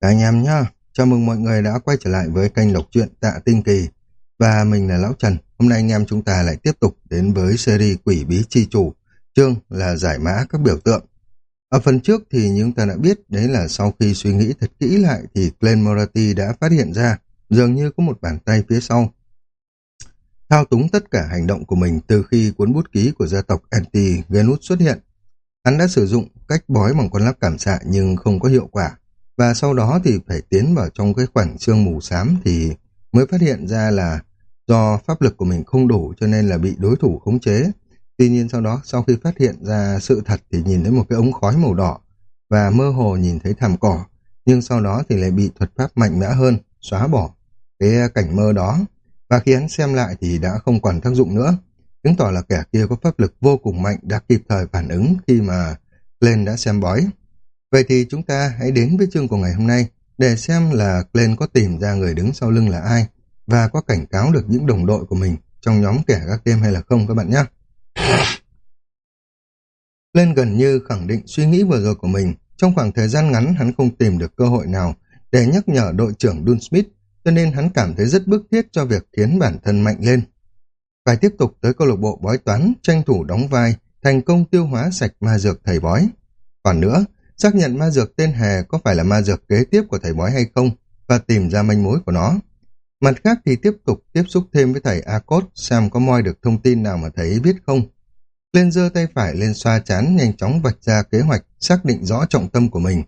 Các anh em nhá, chào mừng mọi người đã quay trở lại với kênh lộc truyện Tạ Tinh Kỳ. Và mình là Lão Trần, hôm nay anh em chúng ta lại tiếp tục đến với series Quỷ Bí Chi Chủ, chương là giải mã các biểu tượng. Ở phần trước thì chúng ta đã biết đấy là sau khi suy nghĩ thật kỹ lại thì Glenn morati đã phát hiện ra dường như có một bàn tay phía sau. Thao túng tất cả hành động của mình từ khi cuốn bút ký của gia tộc Anti-Genus xuất hiện. Hắn đã sử dụng cách bói bằng con lắp cảm xạ nhưng không có hiệu quả và sau đó thì phải tiến vào trong cái khoảng sương mù xám thì mới phát hiện ra là do pháp lực của mình không đủ cho nên là bị đối thủ khống chế. Tuy nhiên sau đó, sau khi phát hiện ra sự thật thì nhìn thấy một cái ống khói màu đỏ và mơ hồ nhìn thấy thảm cỏ, nhưng sau đó thì lại bị thuật pháp mạnh mẽ hơn, xóa bỏ cái cảnh mơ đó. Và khi hắn xem lại thì đã không còn tác dụng nữa. Chứng tỏ là kẻ kia có pháp lực vô cùng mạnh đã kịp thời phản ứng khi mà lên đã xem bói. Vậy thì chúng ta hãy đến với chương của ngày hôm nay để xem là Glenn có tìm ra người đứng sau lưng là ai và có cảnh cáo được những đồng đội của mình trong nhóm kẻ gác đêm hay là không các bạn nhé. Glenn gần như khẳng định suy nghĩ vừa rồi của mình. Trong khoảng thời gian ngắn hắn không tìm được cơ hội nào để nhắc nhở đội trưởng Dun Smith cho nên hắn cảm thấy rất bức thiết cho việc khiến bản thân mạnh lên. Phải tiếp tục tới câu lạc bộ bói toán, tranh thủ đóng vai, thành công tiêu hóa sạch ma dược thầy bói. Còn nữa, xác nhận ma dược tên Hề có phải là ma dược kế tiếp của thầy bói hay không và tìm ra manh mối của nó. Mặt khác thì tiếp tục tiếp xúc thêm với thầy A-Cốt xem có moi được thông tin nào mà thầy ấy biết không. Lên giơ tay phải lên xoa chán, nhanh chóng vạch ra kế hoạch, xác định rõ trọng tâm của mình.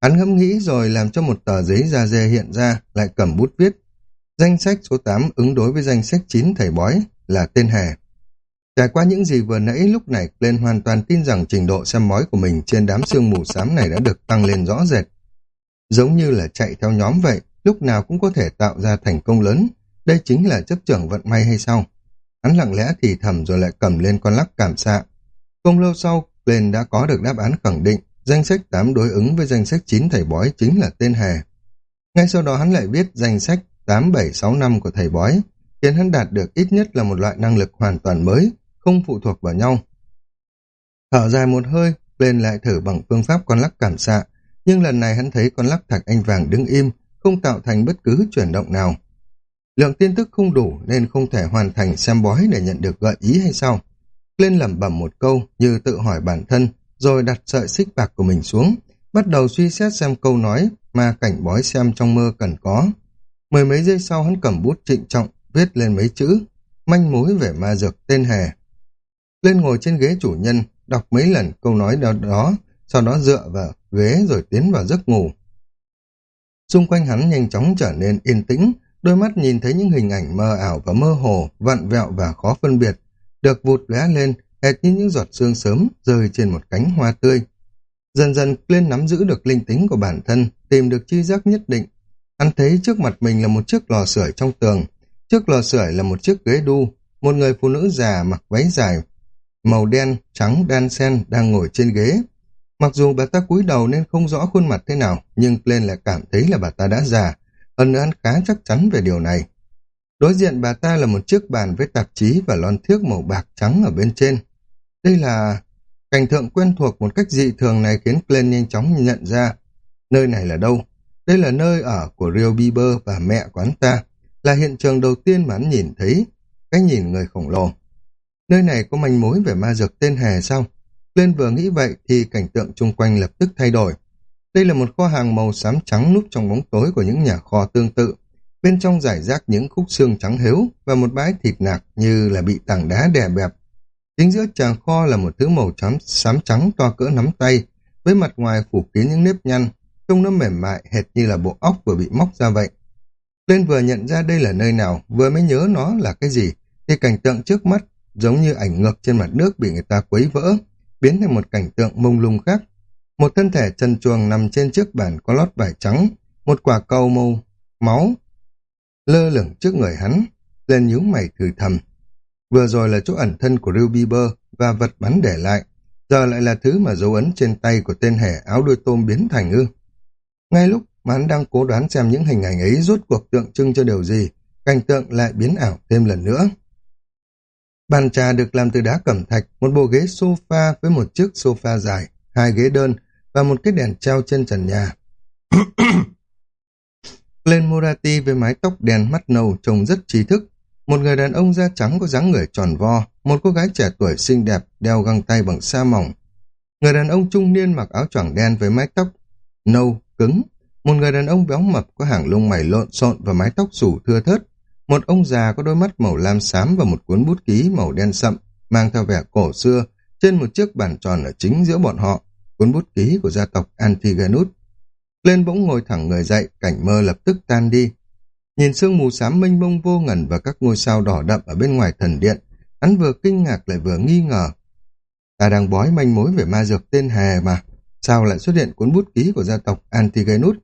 Hắn ngẫm nghĩ rồi làm cho một tờ giấy da dê hiện ra, lại cầm bút viết. Danh sách số 8 ứng đối với danh sách 9 thầy bói là tên Hề. Trải qua những gì vừa nãy lúc này lên hoàn toàn tin rằng trình độ xem mói của mình trên đám sương mù xám này đã được tăng lên rõ rệt. Giống như là chạy theo nhóm vậy, lúc nào cũng có thể tạo ra thành công lớn. Đây chính là chấp trưởng vận may hay sao? Hắn lặng lẽ thì thầm rồi lại cầm lên con lắc cảm xạ. Không lâu sau, lên đã có được đáp án khẳng định, danh sách 8 đối ứng với danh sách 9 thầy bói chính là tên Hề. Ngay sau đó hắn lại viết danh sách 8765 của thầy bói, khiến hắn đạt được ít nhất là một loại năng lực hoàn toàn mới, không phụ thuộc vào nhau. Thở dài một hơi, lên lại thử bằng phương pháp con lắc cảm xạ, nhưng lần này hắn thấy con lắc thạch anh vàng đứng im, không tạo thành bất cứ chuyển động nào. Lượng tin tức không đủ nên không thể hoàn thành xem bói để nhận được gợi ý hay sao. Lên lẩm bẩm một câu như tự hỏi bản thân, rồi đặt sợi xích bạc của mình xuống, bắt đầu suy xét xem câu nói mà cảnh bói xem trong mơ cần có. Mười mấy giây sau hắn cầm bút trịnh trọng, viết lên mấy chữ, manh mối về ma dược tên hề. Lên ngồi trên ghế chủ nhân, đọc mấy lần câu nói đó, đó sau đó dựa vào ghế rồi tiến vào giấc ngủ. Xung quanh hắn nhanh chóng trở nên yên tĩnh, đôi mắt nhìn thấy những hình ảnh mơ ảo và mơ hồ, vặn vẹo và khó phân biệt, được vụt lóe lên, hệt như những giọt sương sớm rơi trên một cánh hoa tươi. Dần dần lên nắm giữ được linh tính của bản thân, tìm được chi giác nhất định. Hắn thấy trước mặt mình là một chiếc lò sưởi trong tường, trước lò sưởi là một chiếc ghế đu, một người phụ nữ già mặc váy dài, màu đen, trắng, đan sen đang ngồi trên ghế. Mặc dù bà ta cúi đầu nên không rõ khuôn mặt thế nào, nhưng lên lại cảm thấy là bà ta đã già, hơn nữa hắn khá chắc chắn về điều này. Đối diện bà ta là một chiếc bàn với tạp chí và lon thiếc màu bạc trắng ở bên trên. Đây là... Cảnh tượng quen thuộc một cách dị thường này khiến Glenn nhanh chóng nhận ra. Nơi này là đâu? Đây là nơi ở của Rio Bieber và mẹ quán ta. Là hiện trường đầu tiên mà hắn nhìn thấy. Cái nhìn người khổng lồ. Nơi này có manh mối về ma dược tên Hề sao? Lên vừa nghĩ vậy thì cảnh tượng chung quanh lập tức thay đổi. Đây là một kho hàng màu xám trắng núp trong bóng tối của những nhà kho tương tự. Bên trong giải rác những khúc xương trắng hếu và một bãi thịt nạc như là bị tảng đá đè bẹp. Chính giữa tràng kho là một thứ màu trắng xám trắng to cỡ nắm tay, với mặt ngoài phủ kín những nếp nhăn, trông nó mềm mại hệt như là bộ óc vừa bị móc ra vậy. Lên vừa nhận ra đây là nơi nào, vừa mới nhớ nó là cái gì, thì cảnh tượng trước mắt giống như ảnh ngược trên mặt nước bị người ta quấy vỡ, biến thành một cảnh tượng mông lung khác. Một thân thể trần chuồng nằm trên chiếc bàn có lót vải trắng, một quả cầu màu máu lơ lửng trước người hắn, lên nhíu mày thử thầm. Vừa rồi là chỗ ẩn thân của Rêu Bieber và vật bắn để lại, giờ lại là thứ mà dấu ấn trên tay của tên hẻ áo đuôi tôm biến thành ư. Ngay lúc mà hắn đang cố đoán xem những hình ảnh ấy rốt cuộc tượng trưng cho điều gì, cảnh tượng lại biến ảo thêm lần nữa. Bàn trà được làm từ đá cẩm thạch, một bộ ghế sofa với một chiếc sofa dài, hai ghế đơn và một cái đèn treo trên trần nhà. Glenn Morati với mái tóc đen mắt nâu trông rất trí thức. Một người đàn ông da trắng có dáng người tròn vo, một cô gái trẻ tuổi xinh đẹp đeo găng tay bằng sa mỏng. Người đàn ông trung niên mặc áo choàng đen với mái tóc nâu, cứng. Một người đàn ông béo mập có hàng lông mày lộn xộn và mái tóc xù thưa thớt. Một ông già có đôi mắt màu lam xám và một cuốn bút ký màu đen sậm, mang theo vẻ cổ xưa, trên một chiếc bàn tròn ở chính giữa bọn họ, cuốn bút ký của gia tộc Antigonus. Lên bỗng ngồi thẳng người dậy, cảnh mơ lập tức tan đi. Nhìn sương mù xám mênh mông vô ngần và các ngôi sao đỏ đậm ở bên ngoài thần điện, hắn vừa kinh ngạc lại vừa nghi ngờ. Ta đang bói manh mối về ma dược tên Hề mà, sao lại xuất hiện cuốn bút ký của gia tộc Antigonus?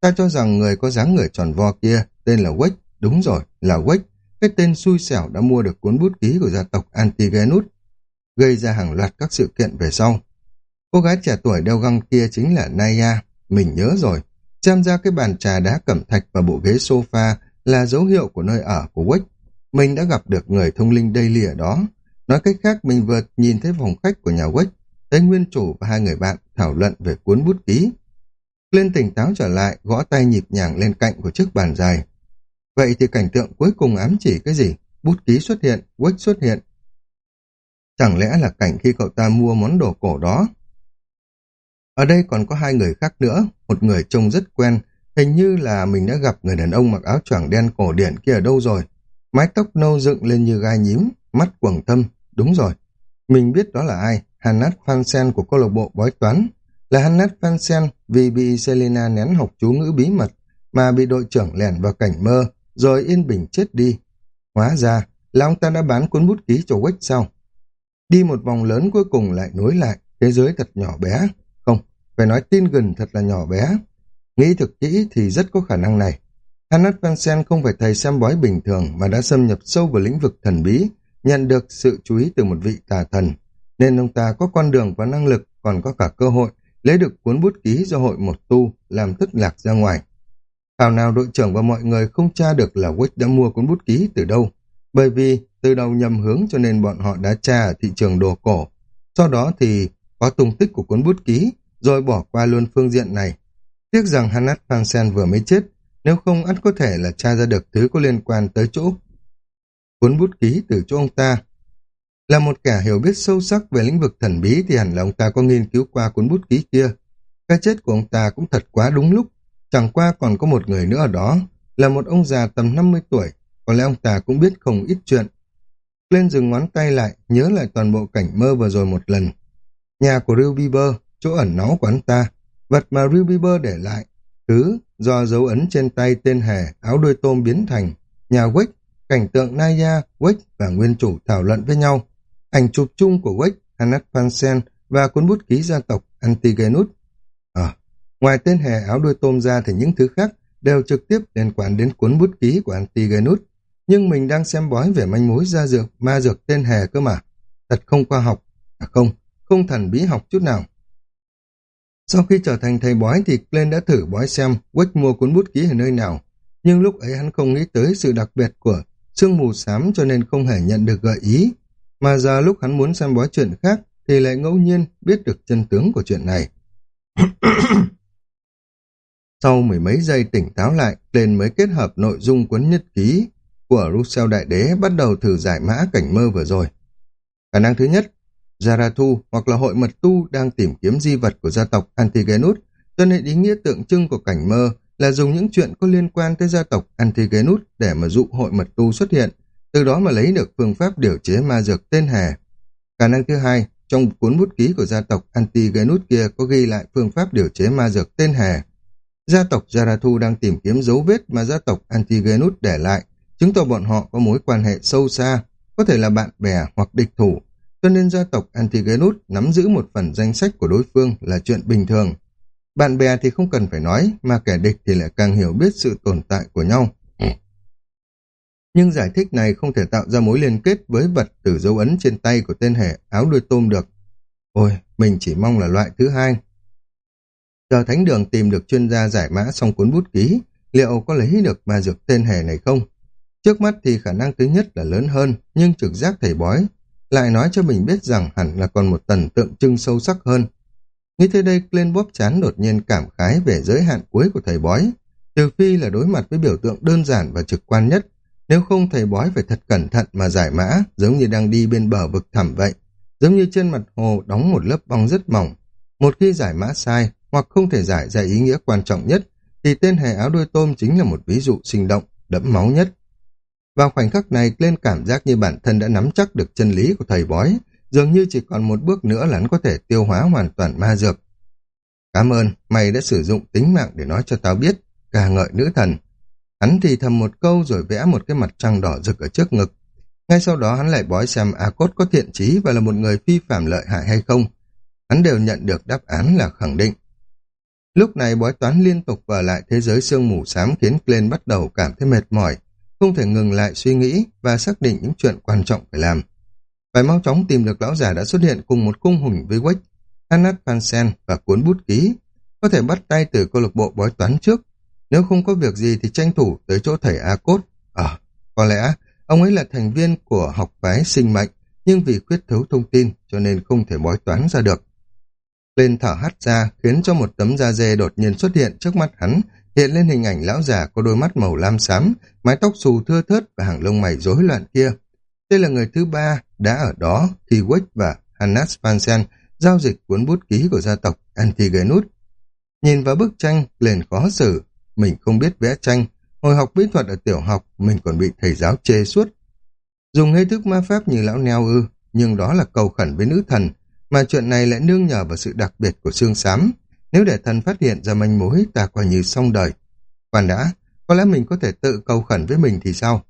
Ta cho rằng người có dáng người tròn vo kia tên là Wake, đúng rồi, là Wake, cái tên xui xẻo đã mua được cuốn bút ký của gia tộc Antigenus, gây ra hàng loạt các sự kiện về sau. Cô gái trẻ tuổi đeo găng kia chính là Naya, mình nhớ rồi. Xem ra cái bàn trà đá cẩm thạch và bộ ghế sofa là dấu hiệu của nơi ở của Wake. Mình đã gặp được người thông linh Daily ở đó. Nói cách khác, mình vừa nhìn thấy phòng khách của nhà Wake, thấy nguyên chủ và hai người bạn thảo luận về cuốn bút ký. Lên tỉnh táo trở lại, gõ tay nhịp nhàng lên cạnh của chiếc bàn dài. Vậy thì cảnh tượng cuối cùng ám chỉ cái gì? Bút ký xuất hiện, quách xuất hiện. Chẳng lẽ là cảnh khi cậu ta mua món đồ cổ đó? Ở đây còn có hai người khác nữa, một người trông rất quen, hình như là mình đã gặp người đàn ông mặc áo choàng đen cổ điển kia ở đâu rồi. Mái tóc nâu dựng lên như gai nhím, mắt quầng thâm, đúng rồi. Mình biết đó là ai, Hannat Fansen của câu lạc bộ bói toán. Là Hannat Fansen vì bị Selena nén học chú ngữ bí mật mà bị đội trưởng lẻn vào cảnh mơ rồi yên bình chết đi. Hóa ra là ông ta đã bán cuốn bút ký cho Quách sau. Đi một vòng lớn cuối cùng lại nối lại, thế giới thật nhỏ bé. Không, phải nói tin gần thật là nhỏ bé. Nghĩ thực kỹ thì rất có khả năng này. Hanat Van không phải thầy xem bói bình thường mà đã xâm nhập sâu vào lĩnh vực thần bí, nhận được sự chú ý từ một vị tà thần. Nên ông ta có con đường và năng lực, còn có cả cơ hội lấy được cuốn bút ký do hội một tu làm thất lạc ra ngoài. Thảo nào đội trưởng và mọi người không tra được là Wick đã mua cuốn bút ký từ đâu, bởi vì từ đầu nhầm hướng cho nên bọn họ đã tra ở thị trường đồ cổ. Sau đó thì có tung tích của cuốn bút ký, rồi bỏ qua luôn phương diện này. Tiếc rằng Hanat Fansen vừa mới chết, nếu không ắt có thể là tra ra được thứ có liên quan tới chỗ. Cuốn bút ký từ chỗ ông ta. Là một kẻ hiểu biết sâu sắc về lĩnh vực thần bí thì hẳn là ông ta có nghiên cứu qua cuốn bút ký kia. Cái chết của ông ta cũng thật quá đúng lúc. Chẳng qua còn có một người nữa ở đó, là một ông già tầm 50 tuổi, có lẽ ông ta cũng biết không ít chuyện. Lên dừng ngón tay lại, nhớ lại toàn bộ cảnh mơ vừa rồi một lần. Nhà của Ryu Bieber, chỗ ẩn náu của anh ta, vật mà Ryu Bieber để lại, thứ do dấu ấn trên tay tên hề áo đuôi tôm biến thành, nhà Wick, cảnh tượng Naya, Wick và nguyên chủ thảo luận với nhau, ảnh chụp chung của Wick, Hanat Pansen và cuốn bút ký gia tộc Antigenus. Ngoài tên hề áo đuôi tôm ra thì những thứ khác đều trực tiếp liên quan đến cuốn bút ký của Antigenus. Nhưng mình đang xem bói về manh mối ra dược, ma dược tên hề cơ mà. Thật không khoa học. À không, không thần bí học chút nào. Sau khi trở thành thầy bói thì Glenn đã thử bói xem Wick mua cuốn bút ký ở nơi nào. Nhưng lúc ấy hắn không nghĩ tới sự đặc biệt của sương mù xám cho nên không hề nhận được gợi ý. Mà giờ lúc hắn muốn xem bói chuyện khác thì lại ngẫu nhiên biết được chân tướng của chuyện này. Sau mười mấy giây tỉnh táo lại, lên mới kết hợp nội dung cuốn nhật ký của Rousseau Đại Đế bắt đầu thử giải mã cảnh mơ vừa rồi. Khả năng thứ nhất, Zarathu hoặc là hội mật tu đang tìm kiếm di vật của gia tộc Antigenus, cho nên ý nghĩa tượng trưng của cảnh mơ là dùng những chuyện có liên quan tới gia tộc Antigenus để mà dụ hội mật tu xuất hiện, từ đó mà lấy được phương pháp điều chế ma dược tên hề. Khả năng thứ hai, trong cuốn bút ký của gia tộc Antigenus kia có ghi lại phương pháp điều chế ma dược tên hề. Gia tộc Zarathu đang tìm kiếm dấu vết mà gia tộc Antigenus để lại, chứng tỏ bọn họ có mối quan hệ sâu xa, có thể là bạn bè hoặc địch thủ, cho nên gia tộc Antigenus nắm giữ một phần danh sách của đối phương là chuyện bình thường. Bạn bè thì không cần phải nói, mà kẻ địch thì lại càng hiểu biết sự tồn tại của nhau. Nhưng giải thích này không thể tạo ra mối liên kết với vật từ dấu ấn trên tay của tên hệ áo đuôi tôm được. Ôi, mình chỉ mong là loại thứ hai. Giờ Thánh Đường tìm được chuyên gia giải mã xong cuốn bút ký, liệu có lấy được ma dược tên hề này không? Trước mắt thì khả năng thứ nhất là lớn hơn, nhưng trực giác thầy bói lại nói cho mình biết rằng hẳn là còn một tầng tượng trưng sâu sắc hơn. Nghĩ thế đây, lên bóp chán đột nhiên cảm khái về giới hạn cuối của thầy bói. Trừ phi là đối mặt với biểu tượng đơn giản và trực quan nhất, nếu không thầy bói phải thật cẩn thận mà giải mã, giống như đang đi bên bờ vực thẳm vậy. Giống như trên mặt hồ đóng một lớp bong rất mỏng. Một khi giải mã sai, hoặc không thể giải ra ý nghĩa quan trọng nhất, thì tên hề áo đuôi tôm chính là một ví dụ sinh động, đẫm máu nhất. Vào khoảnh khắc này, lên cảm giác như bản thân đã nắm chắc được chân lý của thầy bói, dường như chỉ còn một bước nữa là hắn có thể tiêu hóa hoàn toàn ma dược. Cảm ơn, mày đã sử dụng tính mạng để nói cho tao biết, ca ngợi nữ thần. Hắn thì thầm một câu rồi vẽ một cái mặt trăng đỏ rực ở trước ngực. Ngay sau đó hắn lại bói xem A Cốt có thiện trí và là một người phi phạm lợi hại hay không. Hắn đều nhận được đáp án là khẳng định. Lúc này bói toán liên tục vào lại thế giới sương mù xám khiến Glenn bắt đầu cảm thấy mệt mỏi, không thể ngừng lại suy nghĩ và xác định những chuyện quan trọng phải làm. Phải mau chóng tìm được lão già đã xuất hiện cùng một cung hùng với Wake, Anat Pansen và cuốn bút ký. Có thể bắt tay từ câu lạc bộ bói toán trước. Nếu không có việc gì thì tranh thủ tới chỗ thầy A Cốt. À, có lẽ ông ấy là thành viên của học phái sinh mệnh, nhưng vì khuyết thiếu thông tin cho nên không thể bói toán ra được. Lên thở hắt ra khiến cho một tấm da dê đột nhiên xuất hiện trước mắt hắn, hiện lên hình ảnh lão già có đôi mắt màu lam xám, mái tóc xù thưa thớt và hàng lông mày rối loạn kia. Đây là người thứ ba đã ở đó khi Wick và Hannes Pansen giao dịch cuốn bút ký của gia tộc Antigenus. Nhìn vào bức tranh, liền khó xử. Mình không biết vẽ tranh. Hồi học mỹ thuật ở tiểu học, mình còn bị thầy giáo chê suốt. Dùng hệ thức ma pháp như lão neo ư, nhưng đó là cầu khẩn với nữ thần, mà chuyện này lại nương nhờ vào sự đặc biệt của xương xám. Nếu để thần phát hiện ra manh mối, ta coi như xong đời. Khoan đã, có lẽ mình có thể tự cầu khẩn với mình thì sao?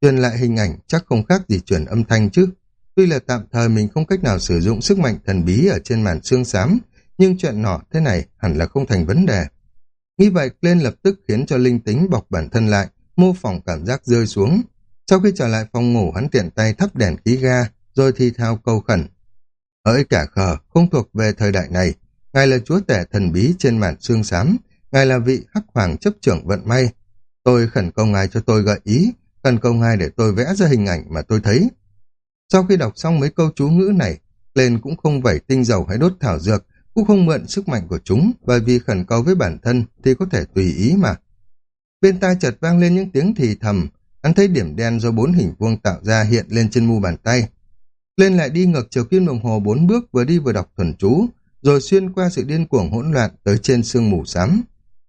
Truyền lại hình ảnh chắc không khác gì truyền âm thanh chứ. Tuy là tạm thời mình không cách nào sử dụng sức mạnh thần bí ở trên màn xương xám, nhưng chuyện nọ thế này hẳn là không thành vấn đề. Nghĩ vậy, lên lập tức khiến cho linh tính bọc bản thân lại, mô phỏng cảm giác rơi xuống. Sau khi trở lại phòng ngủ, hắn tiện tay thắp đèn khí ga, rồi thì thao câu khẩn. Hỡi cả khờ, không thuộc về thời đại này, ngài là chúa tể thần bí trên màn xương xám, ngài là vị hắc hoàng chấp trưởng vận may. Tôi khẩn cầu ngài cho tôi gợi ý, khẩn cầu ngài để tôi vẽ ra hình ảnh mà tôi thấy. Sau khi đọc xong mấy câu chú ngữ này, lên cũng không vẩy tinh dầu hay đốt thảo dược, cũng không mượn sức mạnh của chúng, bởi vì khẩn cầu với bản thân thì có thể tùy ý mà. Bên tai chợt vang lên những tiếng thì thầm, hắn thấy điểm đen do bốn hình vuông tạo ra hiện lên trên mu bàn tay. Lên lại đi ngược chiều kim đồng hồ bốn bước vừa đi vừa đọc thuần chú, rồi xuyên qua sự điên cuồng hỗn loạn tới trên sương mù xám.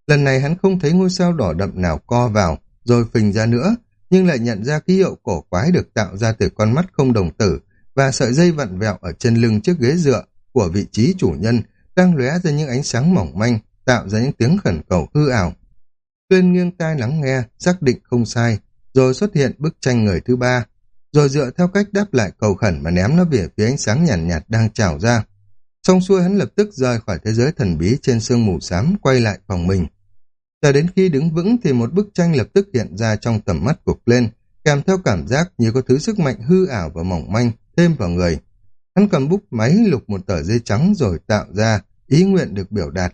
Lần này hắn không thấy ngôi sao đỏ đậm nào co vào, rồi phình ra nữa, nhưng lại nhận ra ký hiệu cổ quái được tạo ra từ con mắt không đồng tử và sợi dây vặn vẹo ở trên lưng chiếc ghế dựa của vị trí chủ nhân đang lóe ra những ánh sáng mỏng manh, tạo ra những tiếng khẩn cầu hư ảo. Tuyên nghiêng tai lắng nghe, xác định không sai, rồi xuất hiện bức tranh người thứ ba, rồi dựa theo cách đáp lại cầu khẩn mà ném nó về phía ánh sáng nhàn nhạt, nhạt đang trào ra. Xong xuôi hắn lập tức rời khỏi thế giới thần bí trên sương mù xám quay lại phòng mình. cho đến khi đứng vững thì một bức tranh lập tức hiện ra trong tầm mắt của lên, kèm theo cảm giác như có thứ sức mạnh hư ảo và mỏng manh thêm vào người. Hắn cầm bút máy lục một tờ giấy trắng rồi tạo ra ý nguyện được biểu đạt.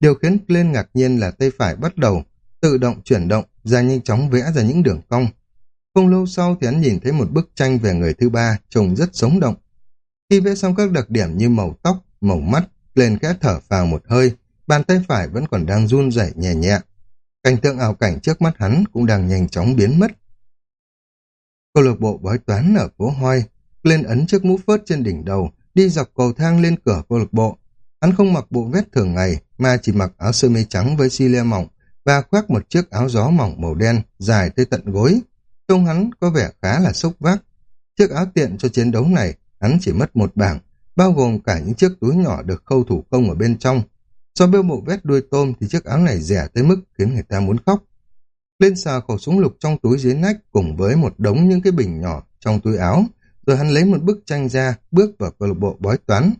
Điều khiến lên ngạc nhiên là tay phải bắt đầu tự động chuyển động ra nhanh chóng vẽ ra những đường cong. Không lâu sau thì hắn nhìn thấy một bức tranh về người thứ ba trông rất sống động. Khi vẽ xong các đặc điểm như màu tóc, màu mắt, lên khẽ thở vào một hơi, bàn tay phải vẫn còn đang run rẩy nhẹ nhẹ. Cảnh tượng ảo cảnh trước mắt hắn cũng đang nhanh chóng biến mất. Câu lạc bộ bói toán ở phố Hoi, lên ấn chiếc mũ phớt trên đỉnh đầu, đi dọc cầu thang lên cửa câu lạc bộ. Hắn không mặc bộ vest thường ngày, mà chỉ mặc áo sơ mi trắng với xi lê mỏng và khoác một chiếc áo gió mỏng màu đen dài tới tận gối. Trông hắn có vẻ khá là sốc vác. Chiếc áo tiện cho chiến đấu này, hắn chỉ mất một bảng, bao gồm cả những chiếc túi nhỏ được khâu thủ công ở bên trong. So với bộ vét đuôi tôm thì chiếc áo này rẻ tới mức khiến người ta muốn khóc. Lên sờ khẩu súng lục trong túi dưới nách cùng với một đống những cái bình nhỏ trong túi áo, rồi hắn lấy một bức tranh ra, bước vào câu lạc bộ bói toán.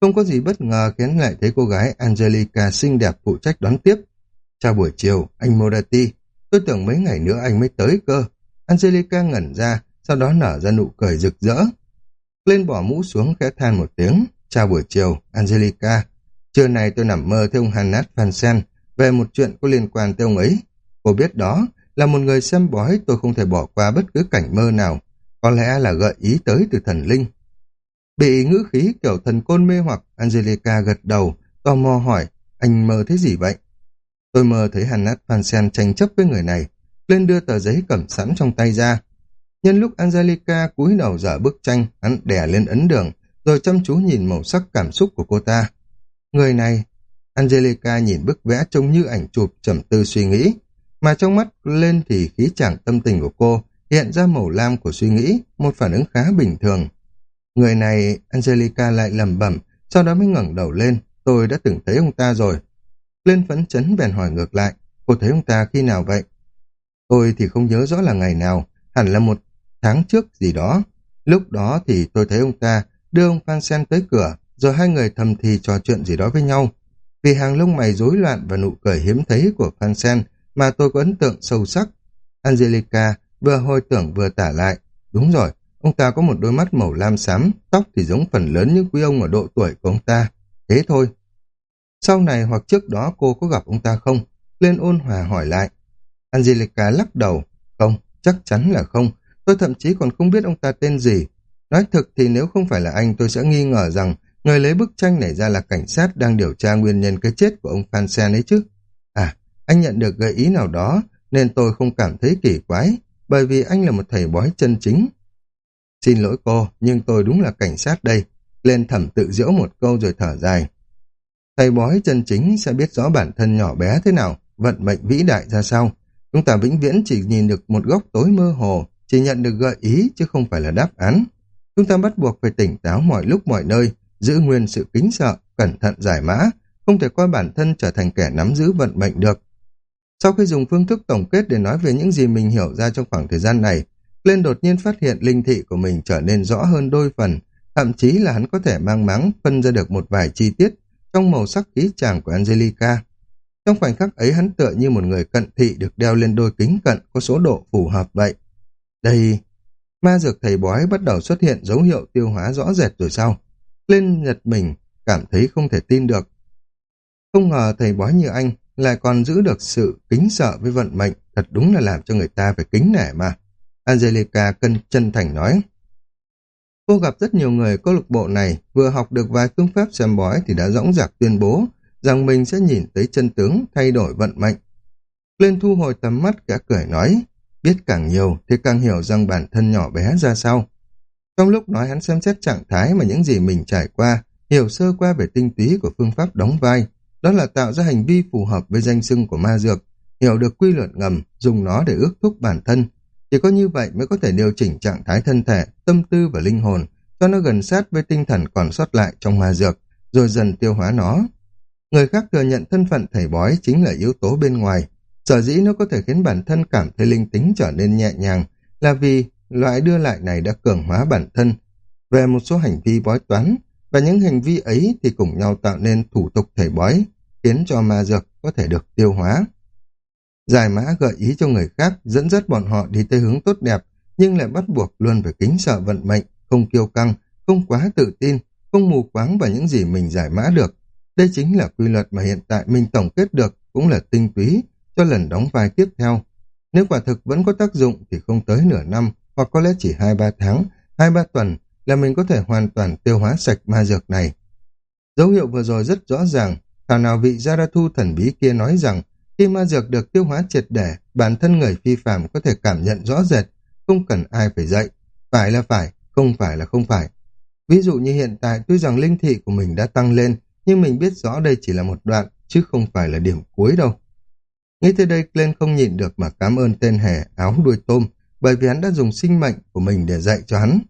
Không có gì bất ngờ khiến lại thấy cô gái Angelica xinh đẹp phụ trách đón tiếp. Chào buổi chiều, anh Morati. Tôi tưởng mấy ngày nữa anh mới tới cơ. Angelica ngẩn ra, sau đó nở ra nụ cười rực rỡ. Lên bỏ mũ xuống khẽ than một tiếng. Chào buổi chiều, Angelica. Trưa nay tôi nằm mơ thấy ông Hannat Fansen về một chuyện có liên quan tới ông ấy. Cô biết đó, là một người xem bói tôi không thể bỏ qua bất cứ cảnh mơ nào. Có lẽ là gợi ý tới từ thần linh. Bị ngữ khí kiểu thần côn mê hoặc, Angelica gật đầu, tò mò hỏi, anh mơ thấy gì vậy? Tôi mơ thấy Hannat Fansen tranh chấp với người này, lên đưa tờ giấy cầm sẵn trong tay ra. Nhân lúc Angelica cúi đầu dở bức tranh, hắn đè lên ấn đường, rồi chăm chú nhìn màu sắc cảm xúc của cô ta. Người này, Angelica nhìn bức vẽ trông như ảnh chụp trầm tư suy nghĩ, mà trong mắt lên thì khí chàng tâm tình của cô hiện ra màu lam của suy nghĩ, một phản ứng khá bình thường. Người này, Angelica lại lầm bẩm, sau đó mới ngẩng đầu lên, tôi đã từng thấy ông ta rồi. Lên phấn chấn bèn hỏi ngược lại, cô thấy ông ta khi nào vậy? Tôi thì không nhớ rõ là ngày nào, hẳn là một tháng trước gì đó. Lúc đó thì tôi thấy ông ta đưa ông Phan Sen tới cửa, rồi hai người thầm thì trò chuyện gì đó với nhau. Vì hàng lông mày rối loạn và nụ cười hiếm thấy của Phan Sen mà tôi có ấn tượng sâu sắc. Angelica vừa hồi tưởng vừa tả lại. Đúng rồi, ông ta có một đôi mắt màu lam xám, tóc thì giống phần lớn những quý ông ở độ tuổi của ông ta. Thế thôi. Sau này hoặc trước đó cô có gặp ông ta không? Lên ôn hòa hỏi lại. Angelica lắc đầu. Không, chắc chắn là không. Tôi thậm chí còn không biết ông ta tên gì. Nói thực thì nếu không phải là anh tôi sẽ nghi ngờ rằng người lấy bức tranh này ra là cảnh sát đang điều tra nguyên nhân cái chết của ông Phan Sen ấy chứ. À, anh nhận được gợi ý nào đó nên tôi không cảm thấy kỳ quái bởi vì anh là một thầy bói chân chính. Xin lỗi cô, nhưng tôi đúng là cảnh sát đây. Lên thẩm tự diễu một câu rồi thở dài. Thầy bói chân chính sẽ biết rõ bản thân nhỏ bé thế nào, vận mệnh vĩ đại ra sao. Chúng ta vĩnh viễn chỉ nhìn được một góc tối mơ hồ, chỉ nhận được gợi ý chứ không phải là đáp án. Chúng ta bắt buộc phải tỉnh táo mọi lúc mọi nơi, giữ nguyên sự kính sợ, cẩn thận giải mã, không thể coi bản thân trở thành kẻ nắm giữ vận mệnh được. Sau khi dùng phương thức tổng kết để nói về những gì mình hiểu ra trong khoảng thời gian này, lên đột nhiên phát hiện linh thị của mình trở nên rõ hơn đôi phần, thậm chí là hắn có thể mang máng phân ra được một vài chi tiết trong màu sắc khí chàng của Angelica. Trong khoảnh khắc ấy hắn tựa như một người cận thị được đeo lên đôi kính cận có số độ phù hợp vậy. Đây, ma dược thầy bói bắt đầu xuất hiện dấu hiệu tiêu hóa rõ rệt rồi sao? Lên nhật mình, cảm thấy không thể tin được. Không ngờ thầy bói như anh lại còn giữ được sự kính sợ với vận mệnh, thật đúng là làm cho người ta phải kính nể mà. Angelica cân chân thành nói. Cô gặp rất nhiều người câu lục bộ này, vừa học được vài phương pháp xem bói thì đã dõng dạc tuyên bố rằng mình sẽ nhìn thấy chân tướng thay đổi vận mệnh. Lên thu hồi tầm mắt gã cười nói, biết càng nhiều thì càng hiểu rằng bản thân nhỏ bé ra sao. Trong lúc nói hắn xem xét trạng thái mà những gì mình trải qua, hiểu sơ qua về tinh túy của phương pháp đóng vai, đó là tạo ra hành vi phù hợp với danh xưng của ma dược, hiểu được quy luật ngầm, dùng nó để ước thúc bản thân. Chỉ có như vậy mới có thể điều chỉnh trạng thái thân thể, tâm tư và linh hồn, cho nó gần sát với tinh thần còn sót lại trong ma dược, rồi dần tiêu hóa nó. Người khác thừa nhận thân phận thầy bói chính là yếu tố bên ngoài. Sở dĩ nó có thể khiến bản thân cảm thấy linh tính trở nên nhẹ nhàng là vì loại đưa lại này đã cường hóa bản thân. Về một số hành vi bói toán, và những hành vi ấy thì cùng nhau tạo nên thủ tục thầy bói, khiến cho ma dược có thể được tiêu hóa. Giải mã gợi ý cho người khác, dẫn dắt bọn họ đi tới hướng tốt đẹp, nhưng lại bắt buộc luôn phải kính sợ vận mệnh, không kiêu căng, không quá tự tin, không mù quáng vào những gì mình giải mã được. Đây chính là quy luật mà hiện tại mình tổng kết được, cũng là tinh túy cho lần đóng vai tiếp theo. Nếu quả thực vẫn có tác dụng thì không tới nửa năm, hoặc có lẽ chỉ 2-3 tháng, 2-3 tuần là mình có thể hoàn toàn tiêu hóa sạch ma dược này. Dấu hiệu vừa rồi rất rõ ràng, thảo nào vị Zarathu thần bí kia nói rằng khi ma dược được tiêu hóa triệt để, bản thân người phi phạm có thể cảm nhận rõ rệt, không cần ai phải dạy. Phải là phải, không phải là không phải. Ví dụ như hiện tại tuy rằng linh thị của mình đã tăng lên, nhưng mình biết rõ đây chỉ là một đoạn, chứ không phải là điểm cuối đâu. Nghĩ tới đây, Glenn không nhịn được mà cảm ơn tên hề áo đuôi tôm, bởi vì hắn đã dùng sinh mệnh của mình để dạy cho hắn.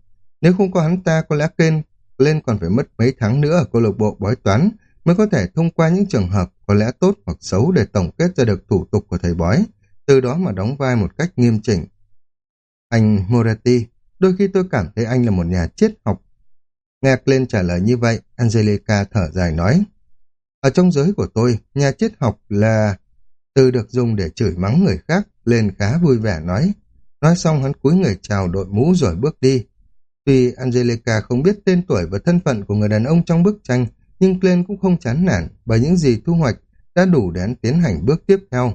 Nếu không có hắn ta, có lẽ Glenn, Glenn còn phải mất mấy tháng nữa ở câu lạc bộ bói toán mới có thể thông qua những trường hợp có lẽ tốt hoặc xấu để tổng kết ra được thủ tục của thầy bói, từ đó mà đóng vai một cách nghiêm chỉnh. Anh Moretti, đôi khi tôi cảm thấy anh là một nhà triết học. Nghe lên trả lời như vậy, Angelica thở dài nói. Ở trong giới của tôi, nhà triết học là từ được dùng để chửi mắng người khác, lên khá vui vẻ nói. Nói xong hắn cúi người chào đội mũ rồi bước đi. Tuy Angelica không biết tên tuổi và thân phận của người đàn ông trong bức tranh, nhưng Glenn cũng không chán nản bởi những gì thu hoạch đã đủ để hắn tiến hành bước tiếp theo.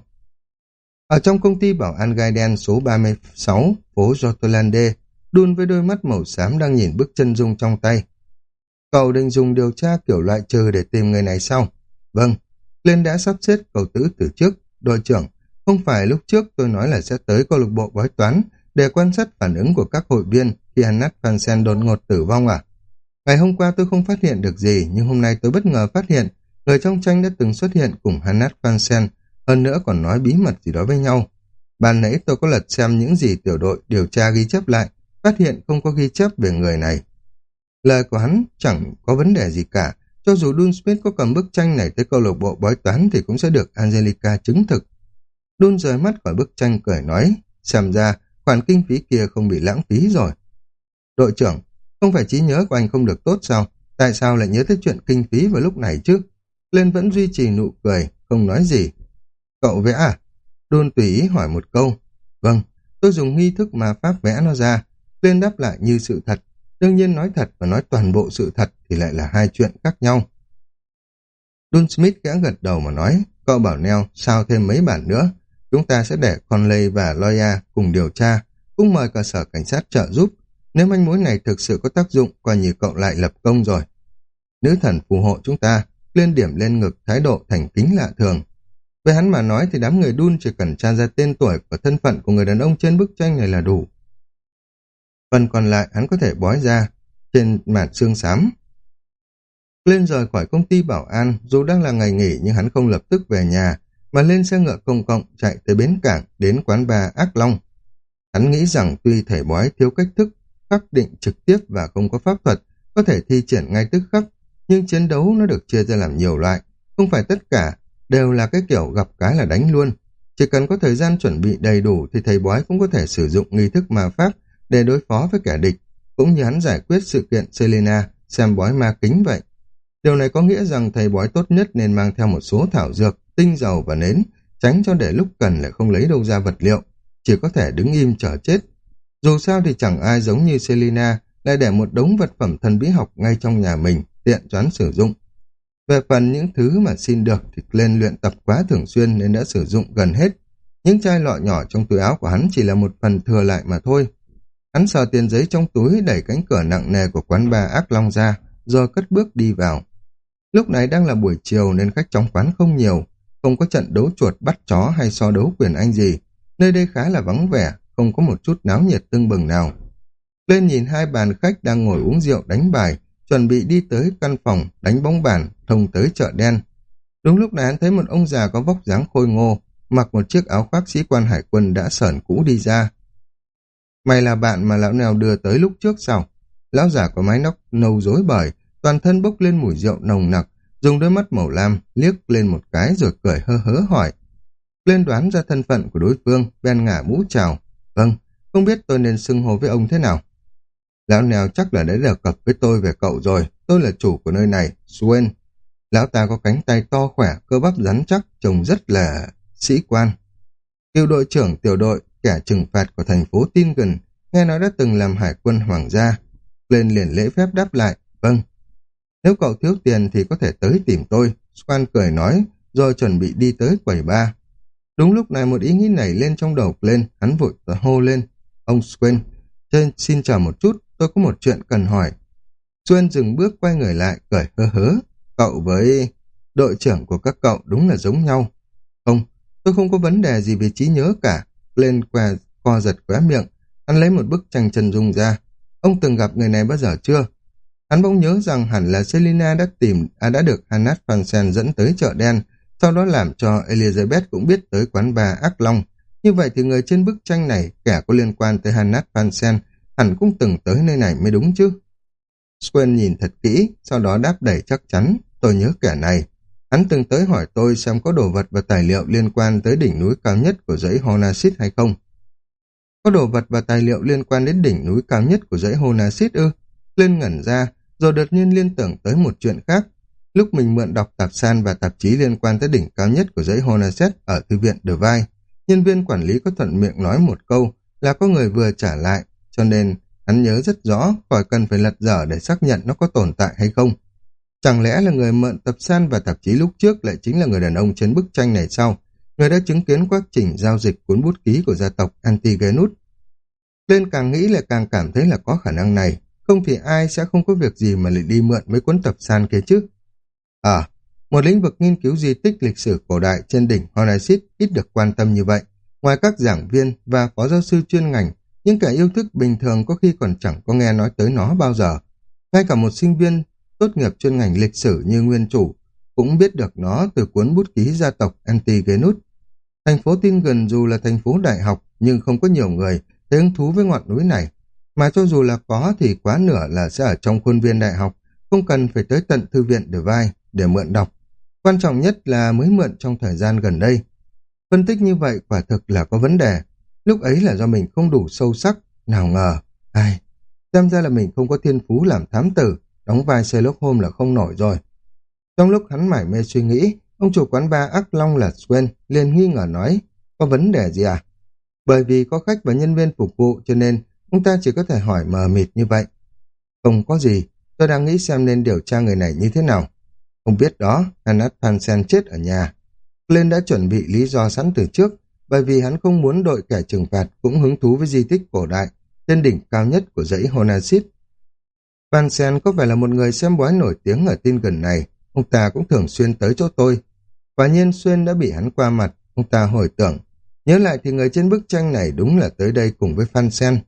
Ở trong công ty bảo an gai đen số 36, phố Jotolande, đun với đôi mắt màu xám đang nhìn bức chân dung trong tay. Cậu định dùng điều tra kiểu loại trừ để tìm người này sau? Vâng. Lên đã sắp xếp cầu tứ từ trước. Đội trưởng, không phải lúc trước tôi nói là sẽ tới câu lạc bộ bói toán để quan sát phản ứng của các hội viên khi Hannah Fansen đột ngột tử vong à? Ngày hôm qua tôi không phát hiện được gì, nhưng hôm nay tôi bất ngờ phát hiện người trong tranh đã từng xuất hiện cùng Hannah Fansen, hơn nữa còn nói bí mật gì đó với nhau. Ban nãy tôi có lật xem những gì tiểu đội điều tra ghi chép lại, phát hiện không có ghi chép về người này. Lời của hắn chẳng có vấn đề gì cả, cho dù Dun Smith có cầm bức tranh này tới câu lạc bộ bói toán thì cũng sẽ được Angelica chứng thực. Dun rời mắt khỏi bức tranh cười nói, xem ra khoản kinh phí kia không bị lãng phí rồi. Đội trưởng, không phải trí nhớ của anh không được tốt sao? Tại sao lại nhớ tới chuyện kinh phí vào lúc này chứ? Lên vẫn duy trì nụ cười, không nói gì. Cậu vẽ à? Đôn tùy ý hỏi một câu. Vâng, tôi dùng nghi thức mà pháp vẽ nó ra. Lên đáp lại như sự thật. Đương nhiên nói thật và nói toàn bộ sự thật thì lại là hai chuyện khác nhau. Dun Smith gã gật đầu mà nói, cậu bảo Neo sao thêm mấy bản nữa. Chúng ta sẽ để Conley và Loya cùng điều tra, cũng mời cả sở cảnh sát trợ giúp. Nếu manh mối này thực sự có tác dụng, coi như cậu lại lập công rồi. Nữ thần phù hộ chúng ta, lên điểm lên ngực thái độ thành kính lạ thường. Với hắn mà nói thì đám người đun chỉ cần tra ra tên tuổi và thân phận của người đàn ông trên bức tranh này là đủ. Phần còn lại hắn có thể bói ra trên màn xương xám. Lên rời khỏi công ty bảo an, dù đang là ngày nghỉ nhưng hắn không lập tức về nhà, mà lên xe ngựa công cộng chạy tới bến cảng đến quán bar Ác Long. Hắn nghĩ rằng tuy thể bói thiếu cách thức, khắc định trực tiếp và không có pháp thuật, có thể thi triển ngay tức khắc, nhưng chiến đấu nó được chia ra làm nhiều loại, không phải tất cả đều là cái kiểu gặp cái là đánh luôn. Chỉ cần có thời gian chuẩn bị đầy đủ thì thầy bói cũng có thể sử dụng nghi thức ma pháp để đối phó với kẻ địch, cũng như hắn giải quyết sự kiện Selena xem bói ma kính vậy. Điều này có nghĩa rằng thầy bói tốt nhất nên mang theo một số thảo dược, tinh dầu và nến, tránh cho để lúc cần lại không lấy đâu ra vật liệu, chỉ có thể đứng im chờ chết. Dù sao thì chẳng ai giống như Selena lại để một đống vật phẩm thần bí học ngay trong nhà mình, tiện choán sử dụng. Về phần những thứ mà xin được thì lên luyện tập quá thường xuyên nên đã sử dụng gần hết. Những chai lọ nhỏ trong túi áo của hắn chỉ là một phần thừa lại mà thôi. Hắn sờ tiền giấy trong túi đẩy cánh cửa nặng nề của quán bar ác long ra, rồi cất bước đi vào. Lúc này đang là buổi chiều nên khách trong quán không nhiều, không có trận đấu chuột bắt chó hay so đấu quyền anh gì. Nơi đây khá là vắng vẻ, không có một chút náo nhiệt tưng bừng nào. Lên nhìn hai bàn khách đang ngồi uống rượu đánh bài, chuẩn bị đi tới căn phòng đánh bóng bàn, thông tới chợ đen. Đúng lúc này hắn thấy một ông già có vóc dáng khôi ngô, mặc một chiếc áo khoác sĩ quan hải quân đã sờn cũ đi ra. Mày là bạn mà lão nào đưa tới lúc trước sao? Lão già có mái nóc nâu rối bời, toàn thân bốc lên mùi rượu nồng nặc, dùng đôi mắt màu lam liếc lên một cái rồi cười hơ hớ hỏi. Lên đoán ra thân phận của đối phương, Ben ngả mũ chào. Vâng, không biết tôi nên xưng hô với ông thế nào. Lão Nèo chắc là đã đề cập với tôi về cậu rồi, tôi là chủ của nơi này, Suen. Lão ta có cánh tay to khỏe, cơ bắp rắn chắc, trông rất là sĩ quan. Tiểu đội trưởng tiểu đội, kẻ trừng phạt của thành phố Tingen, nghe nói đã từng làm hải quân hoàng gia. Lên liền lễ phép đáp lại, vâng. Nếu cậu thiếu tiền thì có thể tới tìm tôi, Swan cười nói, rồi chuẩn bị đi tới quầy ba. Đúng lúc này một ý nghĩ nảy lên trong đầu lên, hắn vội hô lên. Ông Swen, xin chờ một chút, tôi có một chuyện cần hỏi. Xuân dừng bước quay người lại, cười hơ hớ. Cậu với đội trưởng của các cậu đúng là giống nhau. Không, tôi không có vấn đề gì về trí nhớ cả. Lên qua co giật khóe miệng, hắn lấy một bức tranh chân dung ra. Ông từng gặp người này bao giờ chưa? Hắn bỗng nhớ rằng hẳn là Selina đã tìm, à đã được Hannah Fansen dẫn tới chợ đen, sau đó làm cho Elizabeth cũng biết tới quán bà Ác Long. Như vậy thì người trên bức tranh này, kẻ có liên quan tới Hannah Fansen, hẳn cũng từng tới nơi này mới đúng chứ. Swen nhìn thật kỹ, sau đó đáp đầy chắc chắn, tôi nhớ kẻ này. Hắn từng tới hỏi tôi xem có đồ vật và tài liệu liên quan tới đỉnh núi cao nhất của dãy Honasit hay không. Có đồ vật và tài liệu liên quan đến đỉnh núi cao nhất của dãy Honasit ư? Lên ngẩn ra, rồi đột nhiên liên tưởng tới một chuyện khác. Lúc mình mượn đọc tạp san và tạp chí liên quan tới đỉnh cao nhất của dãy Honasit ở thư viện Devine, nhân viên quản lý có thuận miệng nói một câu là có người vừa trả lại, cho nên hắn nhớ rất rõ khỏi cần phải lật dở để xác nhận nó có tồn tại hay không. Chẳng lẽ là người mượn tập san và tạp chí lúc trước lại chính là người đàn ông trên bức tranh này sau, người đã chứng kiến quá trình giao dịch cuốn bút ký của gia tộc Antigenus. Lên càng nghĩ lại càng cảm thấy là có khả năng này, không thì ai sẽ không có việc gì mà lại đi mượn mấy cuốn tập san kia chứ. À, Một lĩnh vực nghiên cứu di tích lịch sử cổ đại trên đỉnh Honasit ít được quan tâm như vậy. Ngoài các giảng viên và phó giáo sư chuyên ngành, những kẻ yêu thức bình thường có khi còn chẳng có nghe nói tới nó bao giờ. Ngay cả một sinh viên tốt nghiệp chuyên ngành lịch sử như nguyên chủ cũng biết được nó từ cuốn bút ký gia tộc Antigenus. Thành phố tin gần dù là thành phố đại học nhưng không có nhiều người thấy hứng thú với ngọn núi này. Mà cho dù là có thì quá nửa là sẽ ở trong khuôn viên đại học, không cần phải tới tận thư viện để vai, để mượn đọc. Quan trọng nhất là mới mượn trong thời gian gần đây. Phân tích như vậy quả thực là có vấn đề. Lúc ấy là do mình không đủ sâu sắc, nào ngờ. Ai, xem ra là mình không có thiên phú làm thám tử, đóng vai Sherlock Holmes là không nổi rồi. Trong lúc hắn mải mê suy nghĩ, ông chủ quán bar Ác Long là Swen liền nghi ngờ nói, có vấn đề gì à? Bởi vì có khách và nhân viên phục vụ cho nên ông ta chỉ có thể hỏi mờ mịt như vậy. Không có gì, tôi đang nghĩ xem nên điều tra người này như thế nào. Không biết đó, Hanat Pansen chết ở nhà. Glenn đã chuẩn bị lý do sẵn từ trước, bởi vì hắn không muốn đội kẻ trừng phạt cũng hứng thú với di tích cổ đại trên đỉnh cao nhất của dãy Van Sen có vẻ là một người xem bói nổi tiếng ở tin gần này, ông ta cũng thường xuyên tới chỗ tôi. Quả nhiên Xuyên đã bị hắn qua mặt, ông ta hồi tưởng. Nhớ lại thì người trên bức tranh này đúng là tới đây cùng với Phan Sen.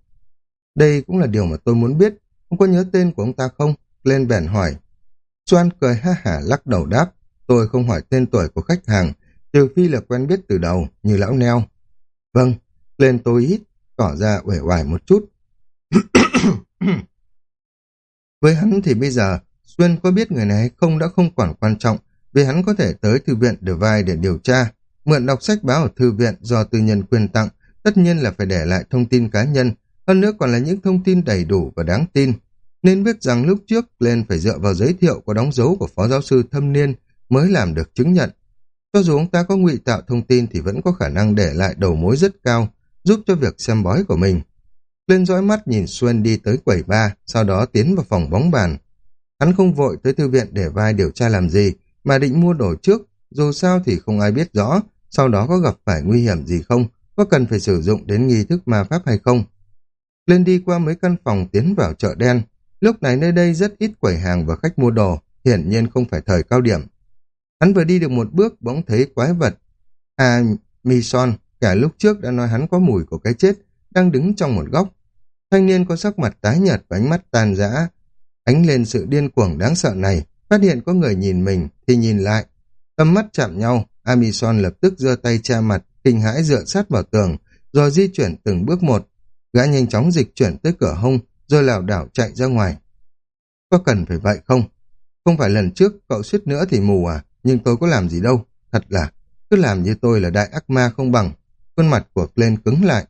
Đây cũng là điều mà tôi muốn biết. Ông có nhớ tên của ông ta không? Lên bèn hỏi. Xuân cười ha hả lắc đầu đáp. Tôi không hỏi tên tuổi của khách hàng, trừ phi là quen biết từ đầu, như lão neo. Vâng, lên tôi ít, tỏ ra uể oải một chút. với hắn thì bây giờ, xuyên có biết người này không đã không còn quan trọng, vì hắn có thể tới thư viện Devine để điều tra. Mượn đọc sách báo ở thư viện do tư nhân quyền tặng, tất nhiên là phải để lại thông tin cá nhân, hơn nữa còn là những thông tin đầy đủ và đáng tin. Nên biết rằng lúc trước lên phải dựa vào giới thiệu có đóng dấu của phó giáo sư thâm niên mới làm được chứng nhận. Cho dù ông ta có ngụy tạo thông tin thì vẫn có khả năng để lại đầu mối rất cao, giúp cho việc xem bói của mình. Lên dõi mắt nhìn Xuân đi tới quầy ba, sau đó tiến vào phòng bóng bàn. Hắn không vội tới thư viện để vai điều tra làm gì, mà định mua đồ trước, dù sao thì không ai biết rõ, sau đó có gặp phải nguy hiểm gì không, có cần phải sử dụng đến nghi thức ma pháp hay không. Lên đi qua mấy căn phòng tiến vào chợ đen, lúc này nơi đây rất ít quầy hàng và khách mua đồ, hiển nhiên không phải thời cao điểm. Hắn vừa đi được một bước bỗng thấy quái vật. À, Mison, cả lúc trước đã nói hắn có mùi của cái chết, đang đứng trong một góc. Thanh niên có sắc mặt tái nhợt và ánh mắt tàn rã, ánh lên sự điên cuồng đáng sợ này, phát hiện có người nhìn mình thì nhìn lại. Tầm mắt chạm nhau, Amison lập tức giơ tay che mặt, kinh hãi dựa sát vào tường, rồi di chuyển từng bước một. Gã nhanh chóng dịch chuyển tới cửa hông, rồi lảo đảo chạy ra ngoài. Có cần phải vậy không? Không phải lần trước cậu suýt nữa thì mù à, nhưng tôi có làm gì đâu. Thật là, cứ làm như tôi là đại ác ma không bằng. Khuôn mặt của Glenn cứng lại.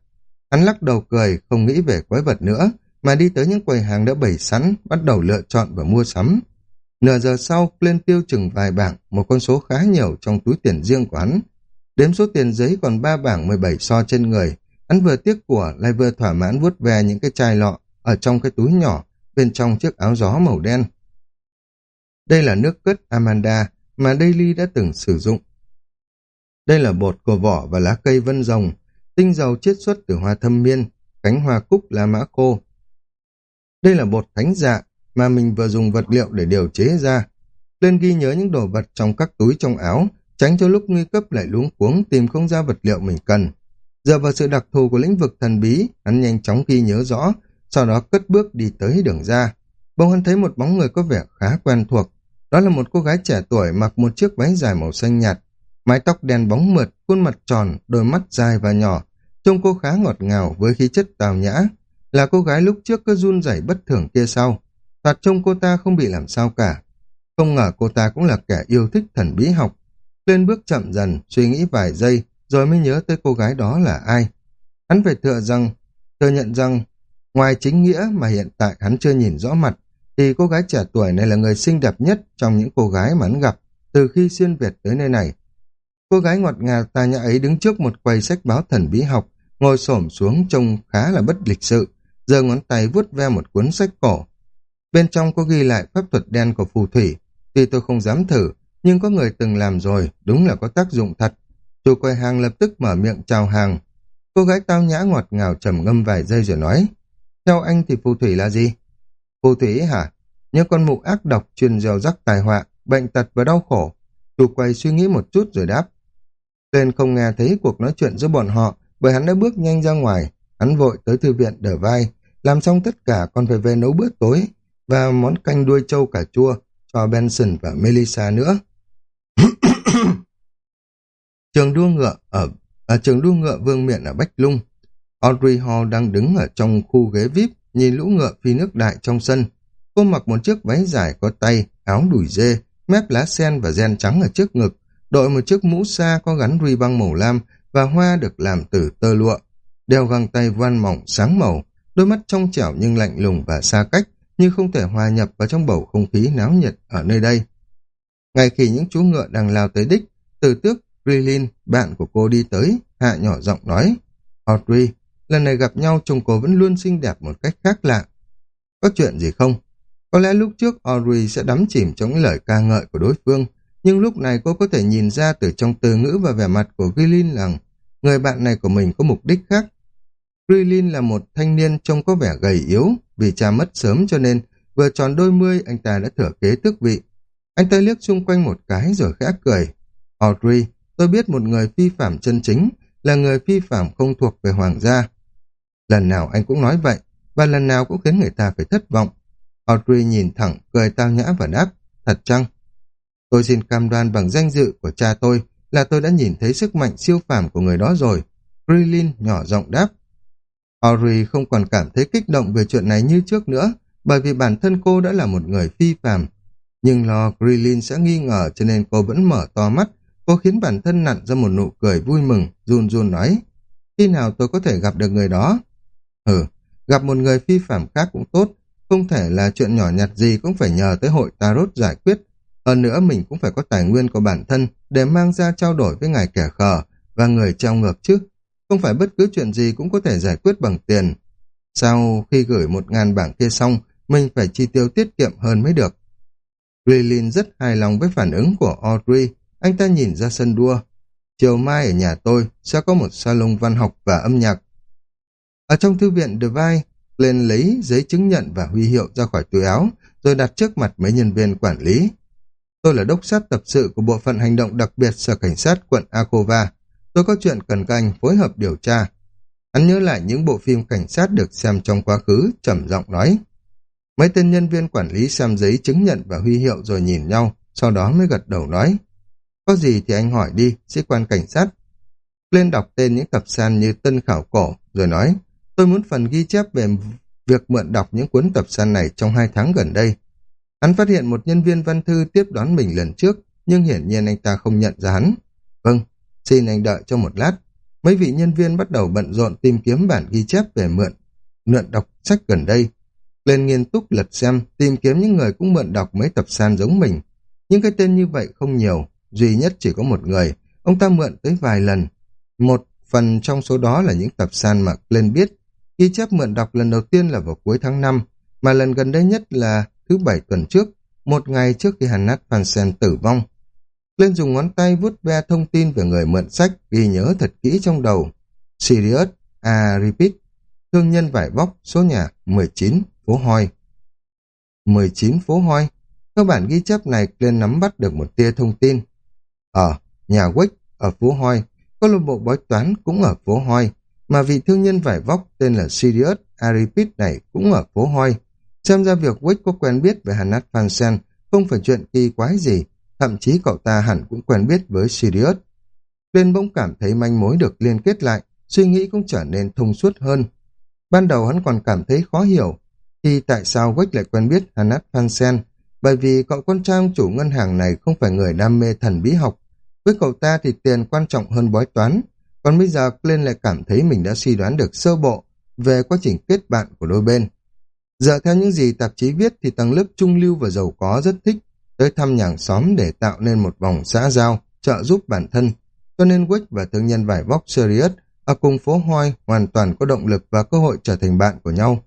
Hắn lắc đầu cười, không nghĩ về quái vật nữa, mà đi tới những quầy hàng đã bày sẵn, bắt đầu lựa chọn và mua sắm. Nửa giờ sau, lên tiêu chừng vài bảng, một con số khá nhiều trong túi tiền riêng của hắn. Đếm số tiền giấy còn ba bảng 17 so trên người, hắn vừa tiếc của lại vừa thỏa mãn vuốt về những cái chai lọ ở trong cái túi nhỏ, bên trong chiếc áo gió màu đen. Đây là nước cất Amanda mà Daily đã từng sử dụng. Đây là bột của vỏ và lá cây vân rồng, tinh dầu chiết xuất từ hoa thâm miên, cánh hoa cúc lá mã cô. Đây là bột thánh dạ mà mình vừa dùng vật liệu để điều chế ra. Lên ghi nhớ những đồ vật trong các túi trong áo, tránh cho lúc nguy cấp lại luống cuống tìm không ra vật liệu mình cần. Giờ vào sự đặc thù của lĩnh vực thần bí, hắn nhanh chóng ghi nhớ rõ, sau đó cất bước đi tới đường ra. Bỗng hắn thấy một bóng người có vẻ khá quen thuộc. Đó là một cô gái trẻ tuổi mặc một chiếc váy dài màu xanh nhạt, mái tóc đen bóng mượt, khuôn mặt tròn, đôi mắt dài và nhỏ. Trông cô khá ngọt ngào với khí chất tào nhã, là cô gái lúc trước cứ run rẩy bất thường kia sau. Thoạt trông cô ta không bị làm sao cả. Không ngờ cô ta cũng là kẻ yêu thích thần bí học. Lên bước chậm dần, suy nghĩ vài giây, rồi mới nhớ tới cô gái đó là ai. Hắn phải thừa rằng, thừa nhận rằng, ngoài chính nghĩa mà hiện tại hắn chưa nhìn rõ mặt, thì cô gái trẻ tuổi này là người xinh đẹp nhất trong những cô gái mà hắn gặp từ khi xuyên Việt tới nơi này. Cô gái ngọt ngào tà nhã ấy đứng trước một quầy sách báo thần bí học, ngồi xổm xuống trông khá là bất lịch sự, giơ ngón tay vuốt ve một cuốn sách cổ. Bên trong có ghi lại pháp thuật đen của phù thủy, tuy tôi không dám thử, nhưng có người từng làm rồi, đúng là có tác dụng thật. Chủ quầy hàng lập tức mở miệng chào hàng. Cô gái tao nhã ngọt ngào trầm ngâm vài giây rồi nói, theo anh thì phù thủy là gì? Phù thủy hả? Những con mụ ác độc chuyên gieo rắc tài họa, bệnh tật và đau khổ. Chủ quầy suy nghĩ một chút rồi đáp. Lên không nghe thấy cuộc nói chuyện giữa bọn họ, bởi hắn đã bước nhanh ra ngoài. Hắn vội tới thư viện đỡ vai, làm xong tất cả còn phải về nấu bữa tối và món canh đuôi trâu cà chua cho Benson và Melissa nữa. trường đua ngựa ở ở trường đua ngựa vương miện ở Bách Lung. Audrey Hall đang đứng ở trong khu ghế VIP, nhìn lũ ngựa phi nước đại trong sân. Cô mặc một chiếc váy dài có tay, áo đùi dê, mép lá sen và gen trắng ở trước ngực, đội một chiếc mũ xa có gắn ruy băng màu lam và hoa được làm từ tơ lụa. Đeo găng tay voan mỏng sáng màu, đôi mắt trong trẻo nhưng lạnh lùng và xa cách, như không thể hòa nhập vào trong bầu không khí náo nhiệt ở nơi đây. Ngay khi những chú ngựa đang lao tới đích, từ tước Rilin, bạn của cô đi tới, hạ nhỏ giọng nói, Audrey, lần này gặp nhau chồng cô vẫn luôn xinh đẹp một cách khác lạ. Có chuyện gì không? Có lẽ lúc trước Audrey sẽ đắm chìm trong lời ca ngợi của đối phương, nhưng lúc này cô có thể nhìn ra từ trong từ ngữ và vẻ mặt của Rilin rằng người bạn này của mình có mục đích khác. Rilin là một thanh niên trông có vẻ gầy yếu, vì cha mất sớm cho nên vừa tròn đôi mươi anh ta đã thừa kế tước vị. Anh ta liếc xung quanh một cái rồi khẽ cười. Audrey, tôi biết một người phi phạm chân chính là người phi phạm không thuộc về hoàng gia. Lần nào anh cũng nói vậy, và lần nào cũng khiến người ta phải thất vọng. Audrey nhìn thẳng, cười tao nhã và đáp, thật chăng? Tôi xin cam đoan bằng danh dự của cha tôi là tôi đã nhìn thấy sức mạnh siêu phàm của người đó rồi. Krillin nhỏ giọng đáp. Ori không còn cảm thấy kích động về chuyện này như trước nữa, bởi vì bản thân cô đã là một người phi phàm. Nhưng lo Krillin sẽ nghi ngờ cho nên cô vẫn mở to mắt, cô khiến bản thân nặn ra một nụ cười vui mừng, run run nói. Khi nào tôi có thể gặp được người đó? Ừ, gặp một người phi phạm khác cũng tốt, không thể là chuyện nhỏ nhặt gì cũng phải nhờ tới hội Tarot giải quyết. Hơn nữa mình cũng phải có tài nguyên của bản thân để mang ra trao đổi với ngài kẻ khờ và người trao ngược chứ. Không phải bất cứ chuyện gì cũng có thể giải quyết bằng tiền. Sau khi gửi một ngàn bảng kia xong, mình phải chi tiêu tiết kiệm hơn mới được. Rilin rất hài lòng với phản ứng của Audrey. Anh ta nhìn ra sân đua. Chiều mai ở nhà tôi sẽ có một salon văn học và âm nhạc. Ở trong thư viện Devine, lên lấy giấy chứng nhận và huy hiệu ra khỏi túi áo, rồi đặt trước mặt mấy nhân viên quản lý. Tôi là đốc sát tập sự của Bộ phận Hành động đặc biệt Sở Cảnh sát quận Akova. Tôi có chuyện cần các anh phối hợp điều tra. Hắn nhớ lại những bộ phim cảnh sát được xem trong quá khứ, trầm giọng nói. Mấy tên nhân viên quản lý xem giấy chứng nhận và huy hiệu rồi nhìn nhau, sau đó mới gật đầu nói. Có gì thì anh hỏi đi, sĩ quan cảnh sát. Lên đọc tên những tập san như Tân Khảo Cổ, rồi nói, tôi muốn phần ghi chép về việc mượn đọc những cuốn tập san này trong hai tháng gần đây. Hắn phát hiện một nhân viên văn thư tiếp đón mình lần trước, nhưng hiển nhiên anh ta không nhận ra hắn. Vâng, xin anh đợi cho một lát. Mấy vị nhân viên bắt đầu bận rộn tìm kiếm bản ghi chép về mượn, mượn đọc sách gần đây. Lên nghiên túc lật xem, tìm kiếm những người cũng mượn đọc mấy tập san giống mình. Nhưng cái tên như vậy không nhiều, duy nhất chỉ có một người. Ông ta mượn tới vài lần. Một phần trong số đó là những tập san mà lên biết. Ghi chép mượn đọc lần đầu tiên là vào cuối tháng 5, mà lần gần đây nhất là thứ bảy tuần trước, một ngày trước khi Hannat Fansen tử vong. Lên dùng ngón tay vuốt ve thông tin về người mượn sách, ghi nhớ thật kỹ trong đầu. Sirius A. Repeat, thương nhân vải vóc, số nhà 19, phố Hoi. 19 phố Hoi. Các bản ghi chép này lên nắm bắt được một tia thông tin. Ở nhà Wick, ở phố Hoi, câu lạc bộ bói toán cũng ở phố Hoi, mà vị thương nhân vải vóc tên là Sirius Aripit này cũng ở phố Hoi. Xem ra việc Wick có quen biết về Hanat Fansen không phải chuyện kỳ quái gì, thậm chí cậu ta hẳn cũng quen biết với Sirius. Tuyên bỗng cảm thấy manh mối được liên kết lại, suy nghĩ cũng trở nên thông suốt hơn. Ban đầu hắn còn cảm thấy khó hiểu, thì tại sao Wick lại quen biết Hanat Fansen, bởi vì cậu con trai chủ ngân hàng này không phải người đam mê thần bí học. Với cậu ta thì tiền quan trọng hơn bói toán, còn bây giờ Glenn lại cảm thấy mình đã suy đoán được sơ bộ về quá trình kết bạn của đôi bên. Dựa theo những gì tạp chí viết thì tầng lớp trung lưu và giàu có rất thích tới thăm nhàng xóm để tạo nên một vòng xã giao, trợ giúp bản thân. Cho nên Wick và thương nhân vải vóc Sirius ở cùng phố Hoi hoàn toàn có động lực và cơ hội trở thành bạn của nhau.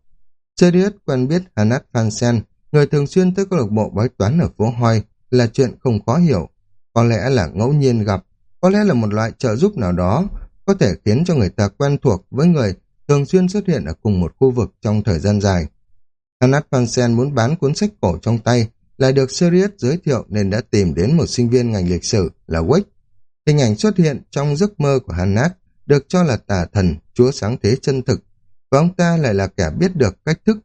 Sirius quen biết Hanat Fansen, người thường xuyên tới câu lạc bộ bói toán ở phố Hoi, là chuyện không khó hiểu. Có lẽ là ngẫu nhiên gặp, có lẽ là một loại trợ giúp nào đó có thể khiến cho người ta quen thuộc với người thường xuyên xuất hiện ở cùng một khu vực trong thời gian dài. Hanat Pansen muốn bán cuốn sách cổ trong tay, lại được Sirius giới thiệu nên đã tìm đến một sinh viên ngành lịch sử là Wick. Hình ảnh xuất hiện trong giấc mơ của Hanat được cho là tà thần, chúa sáng thế chân thực, và ông ta lại là kẻ biết được cách thức,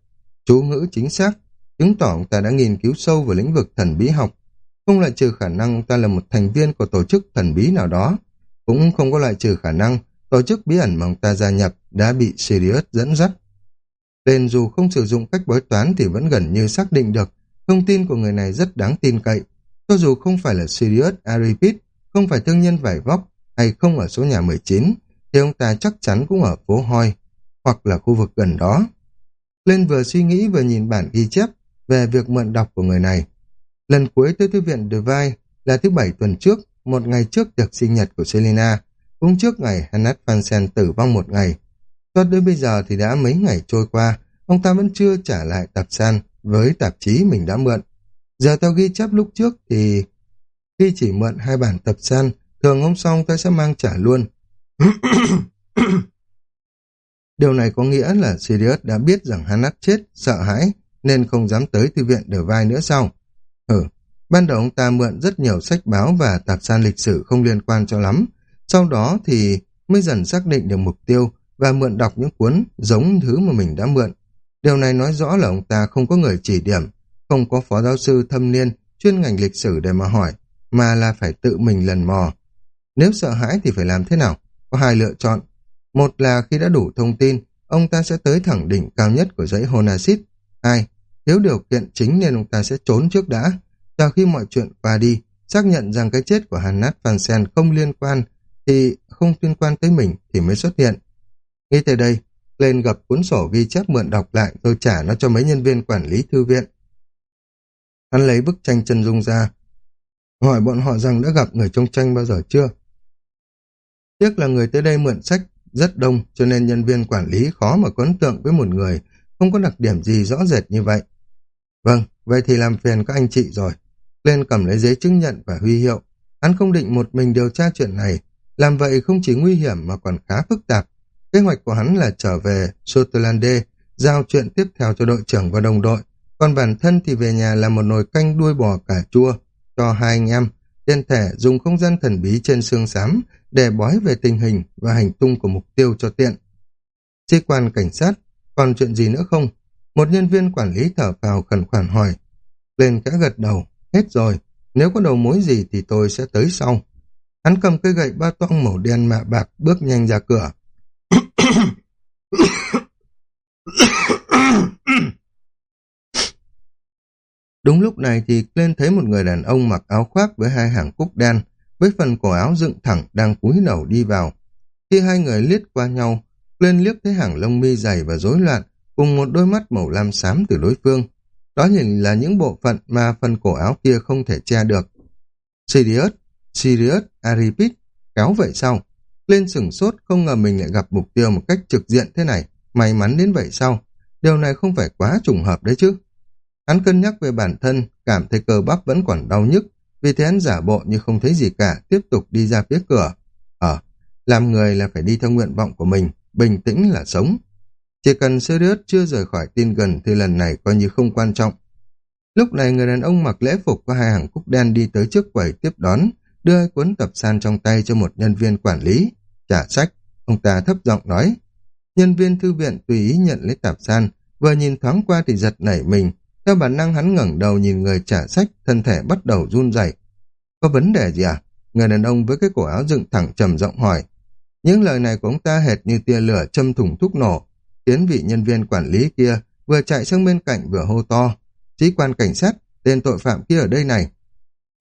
chú ngữ chính xác, chứng tỏ ông ta đã nghiên cứu sâu vào lĩnh vực thần bí học, không loại trừ khả năng ông ta là một thành viên của tổ chức thần bí nào đó, cũng không có loại trừ khả năng tổ chức bí ẩn mà ông ta gia nhập đã bị Sirius dẫn dắt. Tên dù không sử dụng cách bói toán thì vẫn gần như xác định được thông tin của người này rất đáng tin cậy. Cho dù không phải là Sirius Aripid, không phải thương nhân vải vóc hay không ở số nhà 19, thì ông ta chắc chắn cũng ở phố Hoi hoặc là khu vực gần đó. Lên vừa suy nghĩ vừa nhìn bản ghi chép về việc mượn đọc của người này. Lần cuối tới thư viện Devine là thứ bảy tuần trước, một ngày trước tiệc sinh nhật của Selina, cũng trước ngày Hannah Fansen tử vong một ngày. Cho đến bây giờ thì đã mấy ngày trôi qua, ông ta vẫn chưa trả lại tạp san với tạp chí mình đã mượn. Giờ tao ghi chép lúc trước thì khi chỉ mượn hai bản tập san, thường hôm sau ta sẽ mang trả luôn. Điều này có nghĩa là Sirius đã biết rằng Hannah chết, sợ hãi, nên không dám tới thư viện để vai nữa sau. Ừ, ban đầu ông ta mượn rất nhiều sách báo và tạp san lịch sử không liên quan cho lắm. Sau đó thì mới dần xác định được mục tiêu và mượn đọc những cuốn giống thứ mà mình đã mượn. Điều này nói rõ là ông ta không có người chỉ điểm, không có phó giáo sư thâm niên chuyên ngành lịch sử để mà hỏi, mà là phải tự mình lần mò. Nếu sợ hãi thì phải làm thế nào? Có hai lựa chọn. Một là khi đã đủ thông tin, ông ta sẽ tới thẳng đỉnh cao nhất của dãy Honasit. Hai, thiếu điều kiện chính nên ông ta sẽ trốn trước đã. Chờ khi mọi chuyện qua đi, xác nhận rằng cái chết của Hannah Fansen không liên quan thì không liên quan tới mình thì mới xuất hiện. Nghĩ tới đây, lên gặp cuốn sổ ghi chép mượn đọc lại rồi trả nó cho mấy nhân viên quản lý thư viện. Hắn lấy bức tranh chân dung ra, hỏi bọn họ rằng đã gặp người trong tranh bao giờ chưa. Tiếc là người tới đây mượn sách rất đông cho nên nhân viên quản lý khó mà có ấn tượng với một người không có đặc điểm gì rõ rệt như vậy. Vâng, vậy thì làm phiền các anh chị rồi. Lên cầm lấy giấy chứng nhận và huy hiệu. Hắn không định một mình điều tra chuyện này. Làm vậy không chỉ nguy hiểm mà còn khá phức tạp. Kế hoạch của hắn là trở về Sutherlande, giao chuyện tiếp theo cho đội trưởng và đồng đội. Còn bản thân thì về nhà làm một nồi canh đuôi bò cà chua cho hai anh em. Tiên thể dùng không gian thần bí trên xương xám để bói về tình hình và hành tung của mục tiêu cho tiện. Sĩ quan cảnh sát, còn chuyện gì nữa không? Một nhân viên quản lý thở vào khẩn khoản hỏi. Lên cả gật đầu, hết rồi, nếu có đầu mối gì thì tôi sẽ tới sau. Hắn cầm cây gậy ba toang màu đen mạ bạc bước nhanh ra cửa. Đúng lúc này thì lên thấy một người đàn ông mặc áo khoác với hai hàng cúc đen, với phần cổ áo dựng thẳng đang cúi đầu đi vào. Khi hai người liếc qua nhau, lên liếc thấy hàng lông mi dày và rối loạn, cùng một đôi mắt màu lam xám từ đối phương. Đó nhìn là những bộ phận mà phần cổ áo kia không thể che được. Sirius, Sirius, Aripit, kéo vậy sao? Lên sửng sốt không ngờ mình lại gặp mục tiêu một cách trực diện thế này. May mắn đến vậy sao? Điều này không phải quá trùng hợp đấy chứ. Hắn cân nhắc về bản thân, cảm thấy cơ bắp vẫn còn đau nhức, vì thế hắn giả bộ như không thấy gì cả, tiếp tục đi ra phía cửa. Ờ, làm người là phải đi theo nguyện vọng của mình, bình tĩnh là sống. Chỉ cần Sirius chưa rời khỏi tin gần thì lần này coi như không quan trọng. Lúc này người đàn ông mặc lễ phục có hai hàng cúc đen đi tới trước quầy tiếp đón, đưa cuốn tập san trong tay cho một nhân viên quản lý. Trả sách, ông ta thấp giọng nói. Nhân viên thư viện tùy ý nhận lấy tạp san, vừa nhìn thoáng qua thì giật nảy mình. Theo bản năng hắn ngẩng đầu nhìn người trả sách, thân thể bắt đầu run rẩy. Có vấn đề gì à? Người đàn ông với cái cổ áo dựng thẳng trầm giọng hỏi. Những lời này của ông ta hệt như tia lửa châm thủng thuốc nổ, khiến vị nhân viên quản lý kia vừa chạy sang bên cạnh vừa hô to. Sĩ quan cảnh sát, tên tội phạm kia ở đây này.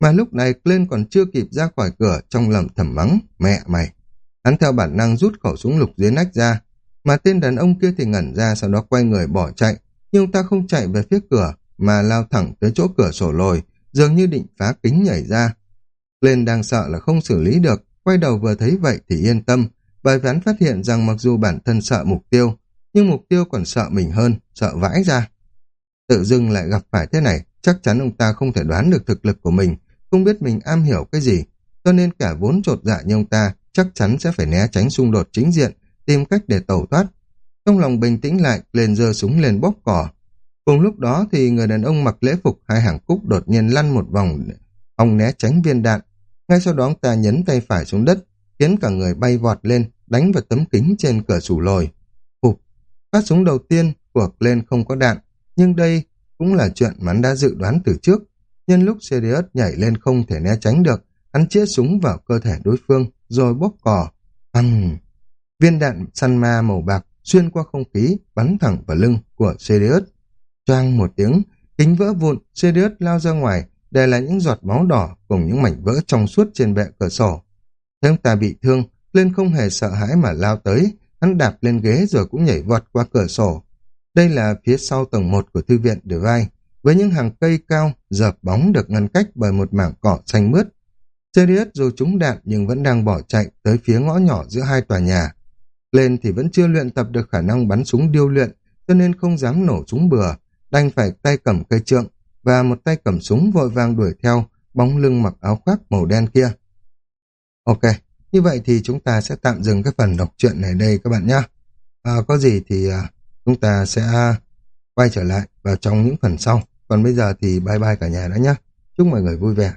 Mà lúc này Glenn còn chưa kịp ra khỏi cửa trong lầm thầm mắng, mẹ mày. Hắn theo bản năng rút khẩu súng lục dưới nách ra, mà tên đàn ông kia thì ngẩn ra sau đó quay người bỏ chạy, nhưng ông ta không chạy về phía cửa mà lao thẳng tới chỗ cửa sổ lồi, dường như định phá kính nhảy ra. Lên đang sợ là không xử lý được, quay đầu vừa thấy vậy thì yên tâm, bởi vì phát hiện rằng mặc dù bản thân sợ mục tiêu, nhưng mục tiêu còn sợ mình hơn, sợ vãi ra. Tự dưng lại gặp phải thế này, chắc chắn ông ta không thể đoán được thực lực của mình, không biết mình am hiểu cái gì, cho nên cả vốn trột dạ như ông ta chắc chắn sẽ phải né tránh xung đột chính diện, tìm cách để tẩu thoát. Trong lòng bình tĩnh lại, lên giơ súng lên bóp cỏ. Cùng lúc đó thì người đàn ông mặc lễ phục hai hàng cúc đột nhiên lăn một vòng, ông né tránh viên đạn. Ngay sau đó ông ta nhấn tay phải xuống đất, khiến cả người bay vọt lên, đánh vào tấm kính trên cửa sủ lồi. Phục, phát súng đầu tiên, cuộc lên không có đạn, nhưng đây cũng là chuyện mà hắn đã dự đoán từ trước. Nhân lúc Sirius nhảy lên không thể né tránh được, hắn chĩa súng vào cơ thể đối phương, rồi bóp cò. ăn Viên đạn săn ma màu bạc xuyên qua không khí, bắn thẳng vào lưng của Sirius. Choang một tiếng, kính vỡ vụn, Sirius lao ra ngoài, để lại những giọt máu đỏ cùng những mảnh vỡ trong suốt trên bệ cửa sổ. Thế ông ta bị thương, lên không hề sợ hãi mà lao tới, hắn đạp lên ghế rồi cũng nhảy vọt qua cửa sổ. Đây là phía sau tầng 1 của thư viện Devine, với những hàng cây cao, dợp bóng được ngăn cách bởi một mảng cỏ xanh mướt. Sirius dù trúng đạn nhưng vẫn đang bỏ chạy tới phía ngõ nhỏ giữa hai tòa nhà. Lên thì vẫn chưa luyện tập được khả năng bắn súng điêu luyện, cho nên không dám nổ súng bừa, đành phải tay cầm cây trượng và một tay cầm súng vội vàng đuổi theo bóng lưng mặc áo khoác màu đen kia. Ok, như vậy thì chúng ta sẽ tạm dừng cái phần đọc truyện này đây các bạn nhé. À, có gì thì à, chúng ta sẽ quay trở lại vào trong những phần sau. Còn bây giờ thì bye bye cả nhà đã nhé. Chúc mọi người vui vẻ.